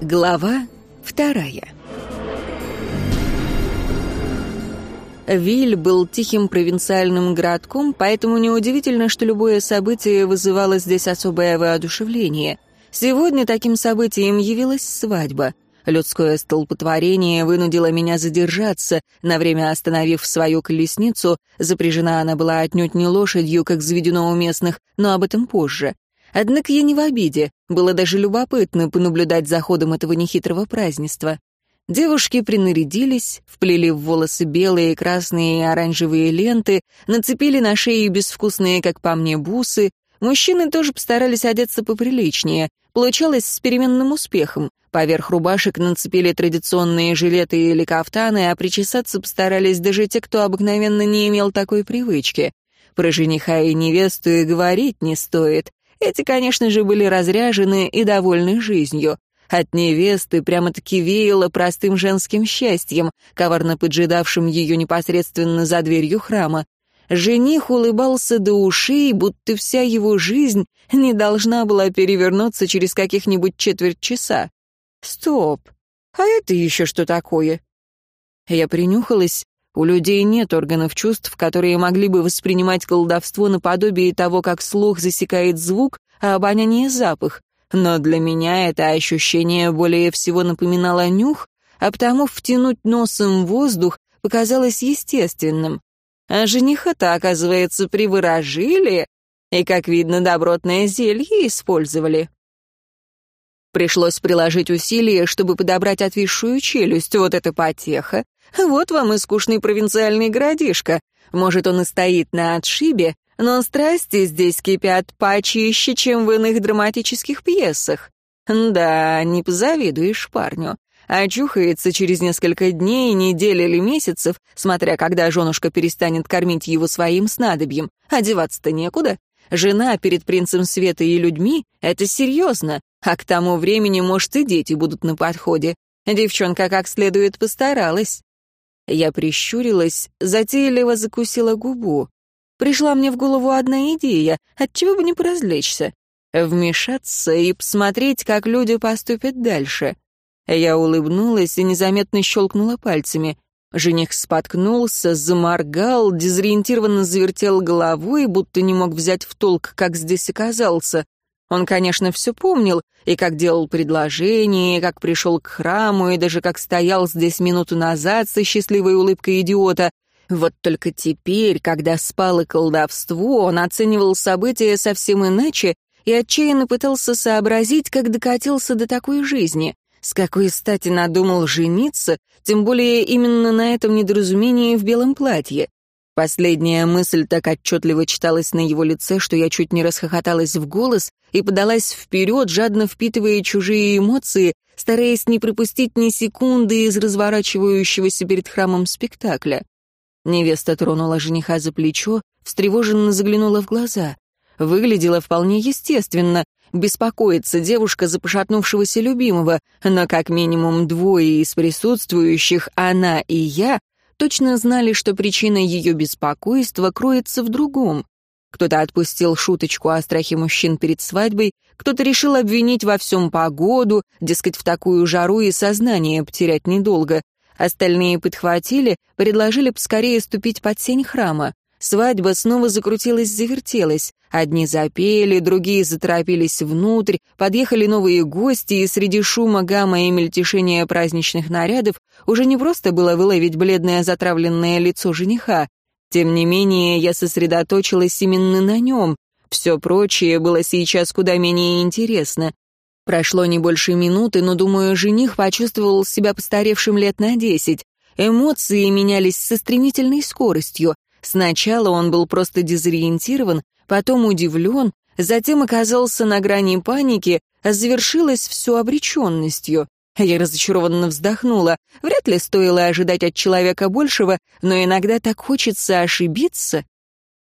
Глава вторая Виль был тихим провинциальным городком, поэтому неудивительно, что любое событие вызывало здесь особое воодушевление. Сегодня таким событием явилась свадьба. Людское столпотворение вынудило меня задержаться, на время остановив свою колесницу, запряжена она была отнюдь не лошадью, как заведено у местных, но об этом позже. Однако я не в обиде, было даже любопытно понаблюдать за ходом этого нехитрого празднества. Девушки принарядились, вплели в волосы белые, красные и оранжевые ленты, нацепили на шеи безвкусные, как по мне, бусы. Мужчины тоже постарались одеться поприличнее. Получалось с переменным успехом. Поверх рубашек нацепили традиционные жилеты или кафтаны, а причесаться постарались даже те, кто обыкновенно не имел такой привычки. Про жениха и невесту и говорить не стоит. Эти, конечно же, были разряжены и довольны жизнью. От невесты прямо-таки веяло простым женским счастьем, коварно поджидавшим ее непосредственно за дверью храма. Жених улыбался до ушей, будто вся его жизнь не должна была перевернуться через каких-нибудь четверть часа. Стоп, а это еще что такое? Я принюхалась. У людей нет органов чувств, которые могли бы воспринимать колдовство наподобие того, как слух засекает звук, а обоняние — запах но для меня это ощущение более всего напоминало нюх, а потому втянуть носом воздух показалось естественным. А жениха-то, оказывается, приворожили, и, как видно, добротное зелье использовали. Пришлось приложить усилия, чтобы подобрать отвисшую челюсть. Вот это потеха. Вот вам и скучный провинциальный городишко. Может, он и стоит на отшибе, но страсти здесь кипят почище, чем в иных драматических пьесах. Да, не позавидуешь парню. Очухается через несколько дней, недель или месяцев, смотря когда женушка перестанет кормить его своим снадобьем. Одеваться-то некуда. Жена перед принцем света и людьми — это серьезно, а к тому времени, может, и дети будут на подходе. Девчонка как следует постаралась. Я прищурилась, затейливо закусила губу. Пришла мне в голову одна идея, отчего бы не поразвлечься. Вмешаться и посмотреть, как люди поступят дальше. Я улыбнулась и незаметно щелкнула пальцами. Жених споткнулся, заморгал, дезориентированно завертел головой, будто не мог взять в толк, как здесь оказался. Он, конечно, все помнил, и как делал предложение, и как пришел к храму, и даже как стоял здесь минуту назад со счастливой улыбкой идиота, вот только теперь, когда спало колдовство, он оценивал события совсем иначе и отчаянно пытался сообразить, как докатился до такой жизни. С какой стати надумал жениться, тем более именно на этом недоразумении в белом платье. Последняя мысль так отчетливо читалась на его лице, что я чуть не расхохоталась в голос и подалась вперед, жадно впитывая чужие эмоции, стараясь не пропустить ни секунды из разворачивающегося перед храмом спектакля. Невеста тронула жениха за плечо, встревоженно заглянула в глаза. Выглядела вполне естественно. Беспокоится девушка за пошатнувшегося любимого, но как минимум двое из присутствующих, она и я, точно знали, что причина ее беспокойства кроется в другом. Кто-то отпустил шуточку о страхе мужчин перед свадьбой, кто-то решил обвинить во всем погоду, дескать, в такую жару и сознание потерять недолго. Остальные подхватили, предложили поскорее ступить под сень храма. Свадьба снова закрутилась-завертелась. Одни запели, другие заторопились внутрь, подъехали новые гости, и среди шума, гамма и мельтешения праздничных нарядов уже не просто было выловить бледное затравленное лицо жениха. Тем не менее, я сосредоточилась именно на нем. Все прочее было сейчас куда менее интересно. Прошло не больше минуты, но, думаю, жених почувствовал себя постаревшим лет на десять. Эмоции менялись со стремительной скоростью. Сначала он был просто дезориентирован, потом удивлен, затем оказался на грани паники, а завершилось все обреченностью. Я разочарованно вздохнула. Вряд ли стоило ожидать от человека большего, но иногда так хочется ошибиться.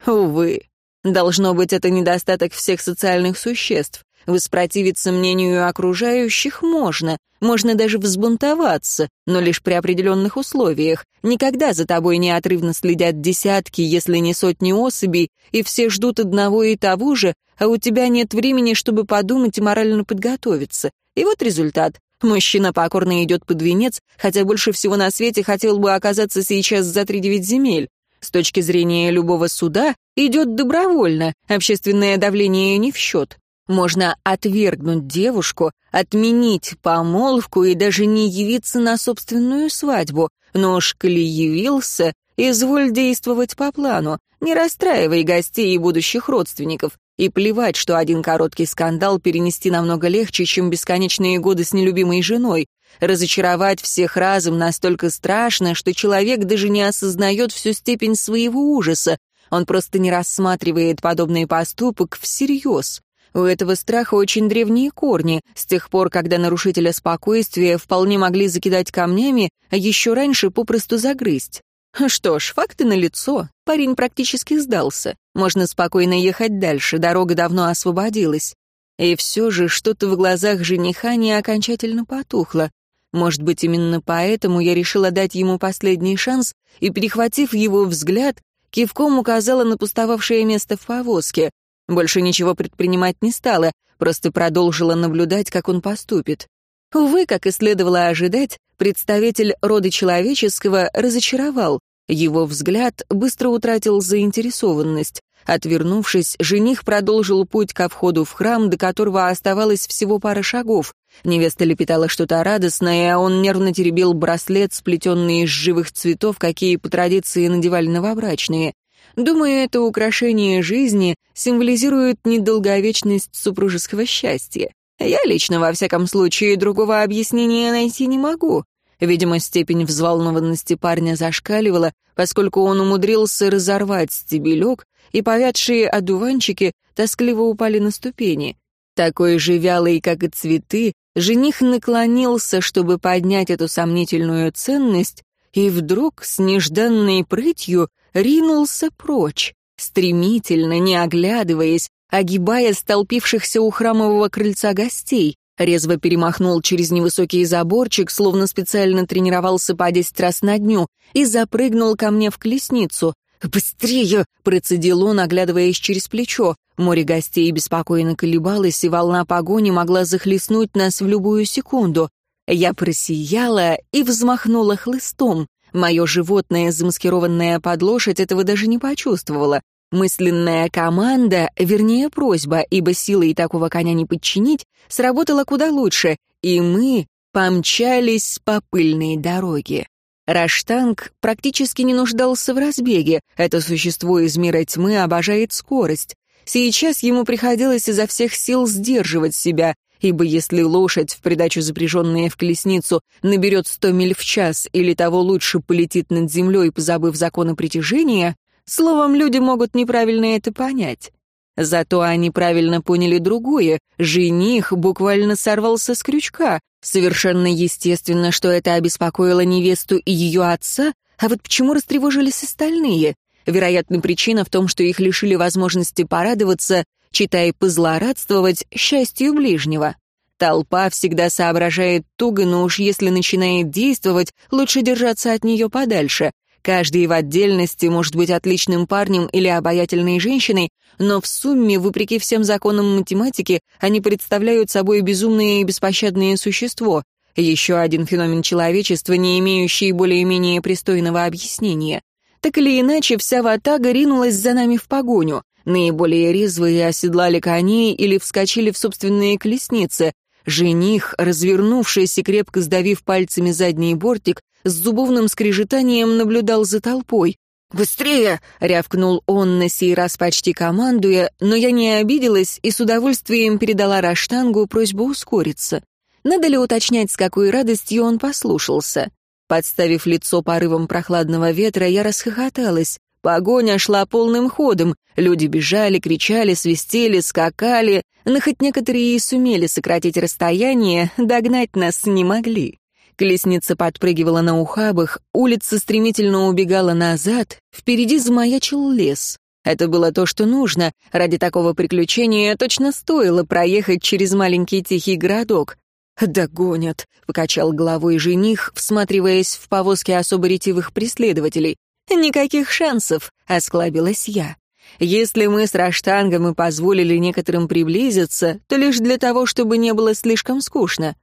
Увы, должно быть, это недостаток всех социальных существ. Воспротивиться мнению окружающих можно. можно даже взбунтоваться, но лишь при определенных условиях. Никогда за тобой неотрывно следят десятки, если не сотни особей, и все ждут одного и того же, а у тебя нет времени, чтобы подумать и морально подготовиться. И вот результат. Мужчина покорно идет под венец, хотя больше всего на свете хотел бы оказаться сейчас за тридевять земель. С точки зрения любого суда идет добровольно, общественное давление не в счет. Можно отвергнуть девушку, отменить помолвку и даже не явиться на собственную свадьбу, но уж коли явился, изволь действовать по плану, не расстраивай гостей и будущих родственников, и плевать, что один короткий скандал перенести намного легче, чем бесконечные годы с нелюбимой женой. Разочаровать всех разом настолько страшно, что человек даже не осознает всю степень своего ужаса. Он просто не рассматривает подобный поступок всерьез. У этого страха очень древние корни, с тех пор, когда нарушителя спокойствия вполне могли закидать камнями, а еще раньше попросту загрызть. Что ж, факты налицо. Парень практически сдался. Можно спокойно ехать дальше, дорога давно освободилась. И все же что-то в глазах жениха не окончательно потухло. Может быть, именно поэтому я решила дать ему последний шанс и, перехватив его взгляд, кивком указала на пустовавшее место в повозке. Больше ничего предпринимать не стала, просто продолжила наблюдать, как он поступит. Увы, как и следовало ожидать, представитель рода человеческого разочаровал. Его взгляд быстро утратил заинтересованность. Отвернувшись, жених продолжил путь ко входу в храм, до которого оставалось всего пара шагов. Невеста лепетала что-то радостное, а он нервно теребил браслет, сплетенный из живых цветов, какие по традиции надевали новобрачные. Думаю, это украшение жизни символизирует недолговечность супружеского счастья. Я лично, во всяком случае, другого объяснения найти не могу. Видимо, степень взволнованности парня зашкаливала, поскольку он умудрился разорвать стебелек, и повядшие одуванчики тоскливо упали на ступени. Такой же вялый, как и цветы, жених наклонился, чтобы поднять эту сомнительную ценность, и вдруг с нежданной прытью ринулся прочь, стремительно, не оглядываясь, огибая столпившихся у храмового крыльца гостей, резво перемахнул через невысокий заборчик, словно специально тренировался по десять раз на дню, и запрыгнул ко мне в колесницу. «Быстрее!» — процедил он, оглядываясь через плечо. Море гостей беспокойно колебалось, и волна погони могла захлестнуть нас в любую секунду. Я просияла и взмахнула хлыстом. Мое животное, замаскированное под лошадь, этого даже не почувствовало. Мысленная команда, вернее просьба, ибо силой такого коня не подчинить, сработала куда лучше, и мы помчались по пыльной дороге. Раштанг практически не нуждался в разбеге, это существо из мира тьмы обожает скорость. Сейчас ему приходилось изо всех сил сдерживать себя, ибо если лошадь, в придачу запряженная в колесницу, наберет сто миль в час или того лучше полетит над землей, позабыв законы притяжения, словом, люди могут неправильно это понять. Зато они правильно поняли другое. Жених буквально сорвался с крючка. Совершенно естественно, что это обеспокоило невесту и ее отца, а вот почему растревожились остальные? Вероятно, причина в том, что их лишили возможности порадоваться, читай позлорадствовать счастью ближнего. Толпа всегда соображает туго, но уж если начинает действовать, лучше держаться от нее подальше. Каждый в отдельности может быть отличным парнем или обаятельной женщиной, но в сумме, вопреки всем законам математики, они представляют собой безумное и беспощадное существо. Еще один феномен человечества, не имеющий более-менее пристойного объяснения. Так или иначе, вся ватага ринулась за нами в погоню. Наиболее резвые оседлали коней или вскочили в собственные колесницы. Жених, развернувшись и крепко сдавив пальцами задний бортик, с зубовным скрежетанием наблюдал за толпой. «Быстрее!» — рявкнул он на сей раз почти командуя, но я не обиделась и с удовольствием передала Раштангу просьбу ускориться. Надо ли уточнять, с какой радостью он послушался? Подставив лицо порывом прохладного ветра, я расхохоталась. Погоня шла полным ходом. Люди бежали, кричали, свистели, скакали, но хоть некоторые и сумели сократить расстояние, догнать нас не могли. Колесница подпрыгивала на ухабах, улица стремительно убегала назад, впереди замаячил лес. Это было то, что нужно. Ради такого приключения точно стоило проехать через маленький тихий городок. «Догонят», — покачал головой жених, всматриваясь в повозки особо ретивых преследователей. «Никаких шансов», — осклабилась я. «Если мы с Раштангом и позволили некоторым приблизиться, то лишь для того, чтобы не было слишком скучно».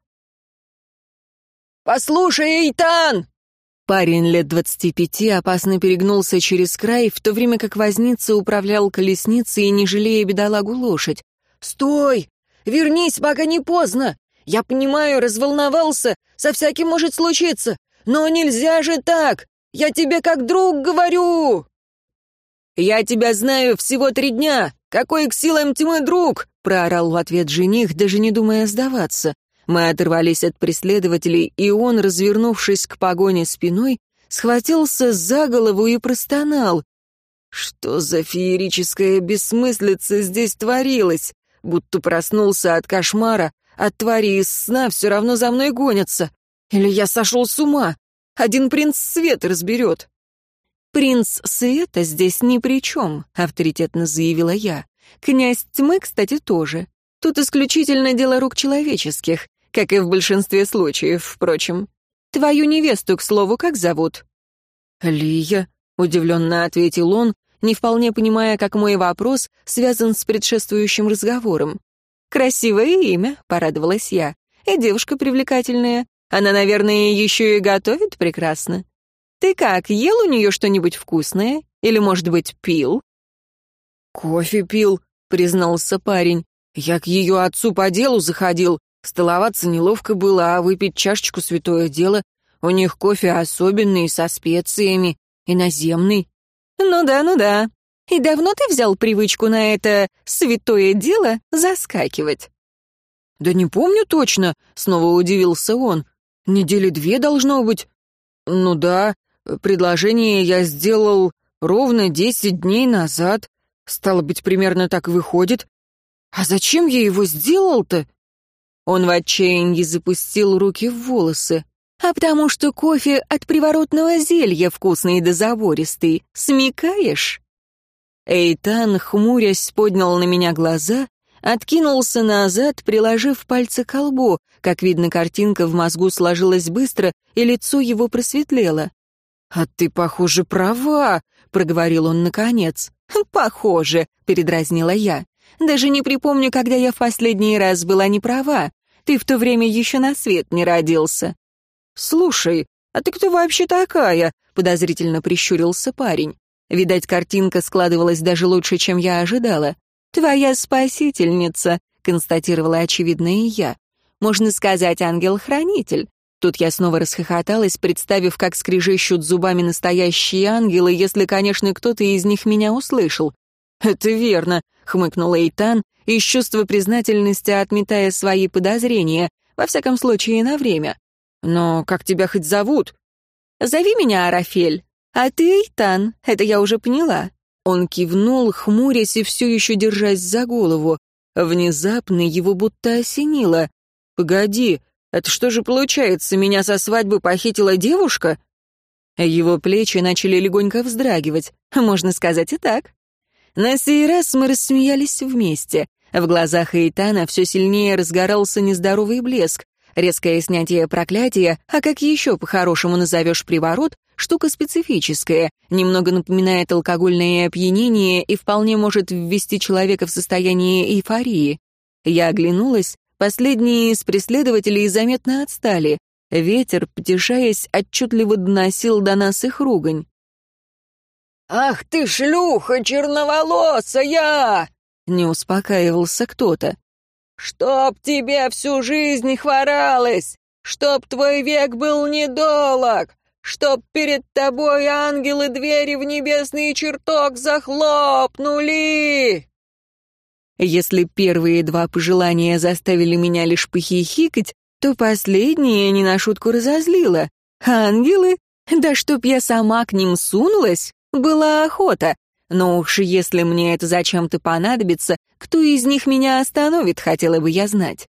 «Послушай, Эйтан!» Парень лет двадцати пяти опасно перегнулся через край, в то время как возница управлял колесницей, не жалея бедолагу лошадь. «Стой! Вернись, пока не поздно! Я понимаю, разволновался, со всяким может случиться, но нельзя же так! Я тебе как друг говорю!» «Я тебя знаю всего три дня! Какой к силам тьмы друг!» — проорал в ответ жених, даже не думая сдаваться. Мы оторвались от преследователей, и он, развернувшись к погоне спиной, схватился за голову и простонал. Что за феерическая бессмыслица здесь творилась? Будто проснулся от кошмара, от твари из сна все равно за мной гонятся. Или я сошел с ума? Один принц свет разберет. «Принц света здесь ни при чем», — авторитетно заявила я. «Князь тьмы, кстати, тоже. Тут исключительно дело рук человеческих, как и в большинстве случаев, впрочем. Твою невесту, к слову, как зовут?» «Лия», — удивленно ответил он, не вполне понимая, как мой вопрос связан с предшествующим разговором. «Красивое имя», — порадовалась я. «И девушка привлекательная. Она, наверное, еще и готовит прекрасно. Ты как, ел у нее что-нибудь вкусное? Или, может быть, пил?» «Кофе пил», — признался парень. «Я к ее отцу по делу заходил. Столоваться неловко было, а выпить чашечку — святое дело. У них кофе особенный, со специями, иноземный». «Ну да, ну да. И давно ты взял привычку на это святое дело заскакивать?» «Да не помню точно», — снова удивился он. «Недели две должно быть». «Ну да, предложение я сделал ровно десять дней назад. Стало быть, примерно так выходит. А зачем я его сделал-то?» Он в отчаянии запустил руки в волосы. «А потому что кофе от приворотного зелья вкусный да забористый. Смекаешь?» Эйтан, хмурясь, поднял на меня глаза, откинулся назад, приложив пальцы к лбу. Как видно, картинка в мозгу сложилась быстро, и лицо его просветлело. «А ты, похоже, права», — проговорил он наконец. «Похоже», — передразнила я. «Даже не припомню, когда я в последний раз была не права. Ты в то время еще на свет не родился». «Слушай, а ты кто вообще такая?» — подозрительно прищурился парень. Видать, картинка складывалась даже лучше, чем я ожидала. «Твоя спасительница», — констатировала очевидно и я. «Можно сказать, ангел-хранитель». Тут я снова расхохоталась, представив, как скрежещут зубами настоящие ангелы, если, конечно, кто-то из них меня услышал. «Это верно», — хмыкнул Эйтан, из чувства признательности отметая свои подозрения, во всяком случае, на время. «Но как тебя хоть зовут?» «Зови меня Арафель». «А ты Эйтан, это я уже поняла». Он кивнул, хмурясь и все еще держась за голову. Внезапно его будто осенило. «Погоди, это что же получается, меня со свадьбы похитила девушка?» Его плечи начали легонько вздрагивать, можно сказать и так. На сей раз мы рассмеялись вместе. В глазах Эйтана все сильнее разгорался нездоровый блеск. Резкое снятие проклятия, а как еще по-хорошему назовешь приворот, штука специфическая, немного напоминает алкогольное опьянение и вполне может ввести человека в состояние эйфории. Я оглянулась, последние из преследователей заметно отстали. Ветер, потешаясь, отчетливо доносил до нас их ругань. «Ах ты, шлюха черноволосая!» Не успокаивался кто-то. «Чтоб тебе всю жизнь хворалось! Чтоб твой век был недолог! Чтоб перед тобой ангелы двери в небесный чертог захлопнули!» Если первые два пожелания заставили меня лишь похихикать, то последнее не на шутку разозлило. Ангелы? Да чтоб я сама к ним сунулась, была охота. Но уж если мне это зачем-то понадобится, кто из них меня остановит, хотела бы я знать.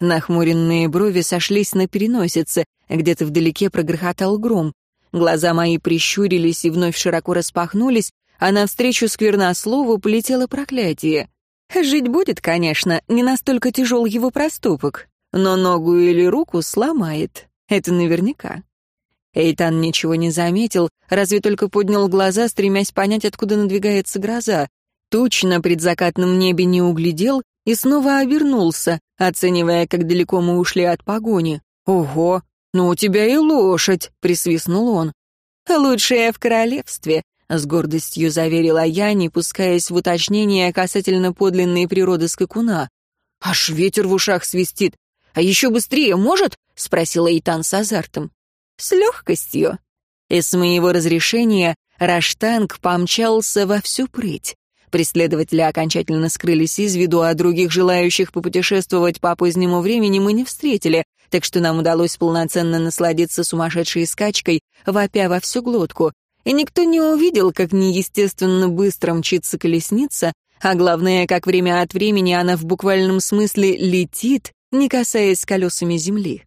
Нахмуренные брови сошлись на переносице, где-то вдалеке прогрохотал гром. Глаза мои прищурились и вновь широко распахнулись, а навстречу сквернослову полетело проклятие. Жить будет, конечно, не настолько тяжел его проступок. но ногу или руку сломает. Это наверняка. Эйтан ничего не заметил, разве только поднял глаза, стремясь понять, откуда надвигается гроза. Туч на предзакатном небе не углядел и снова обернулся, оценивая, как далеко мы ушли от погони. «Ого, ну у тебя и лошадь!» — присвистнул он. «Лучшая в королевстве», — с гордостью заверила я, не пускаясь в уточнение касательно подлинной природы скакуна. «Аж ветер в ушах свистит. А еще быстрее может?» — спросила Итан с азартом. «С легкостью». И с моего разрешения Раштанг помчался во всю прыть. Преследователи окончательно скрылись из виду, а других желающих попутешествовать по позднему времени мы не встретили, так что нам удалось полноценно насладиться сумасшедшей скачкой, вопя во всю глотку. И никто не увидел, как неестественно быстро мчится колесница, а главное, как время от времени она в буквальном смысле летит, не касаясь колесами земли.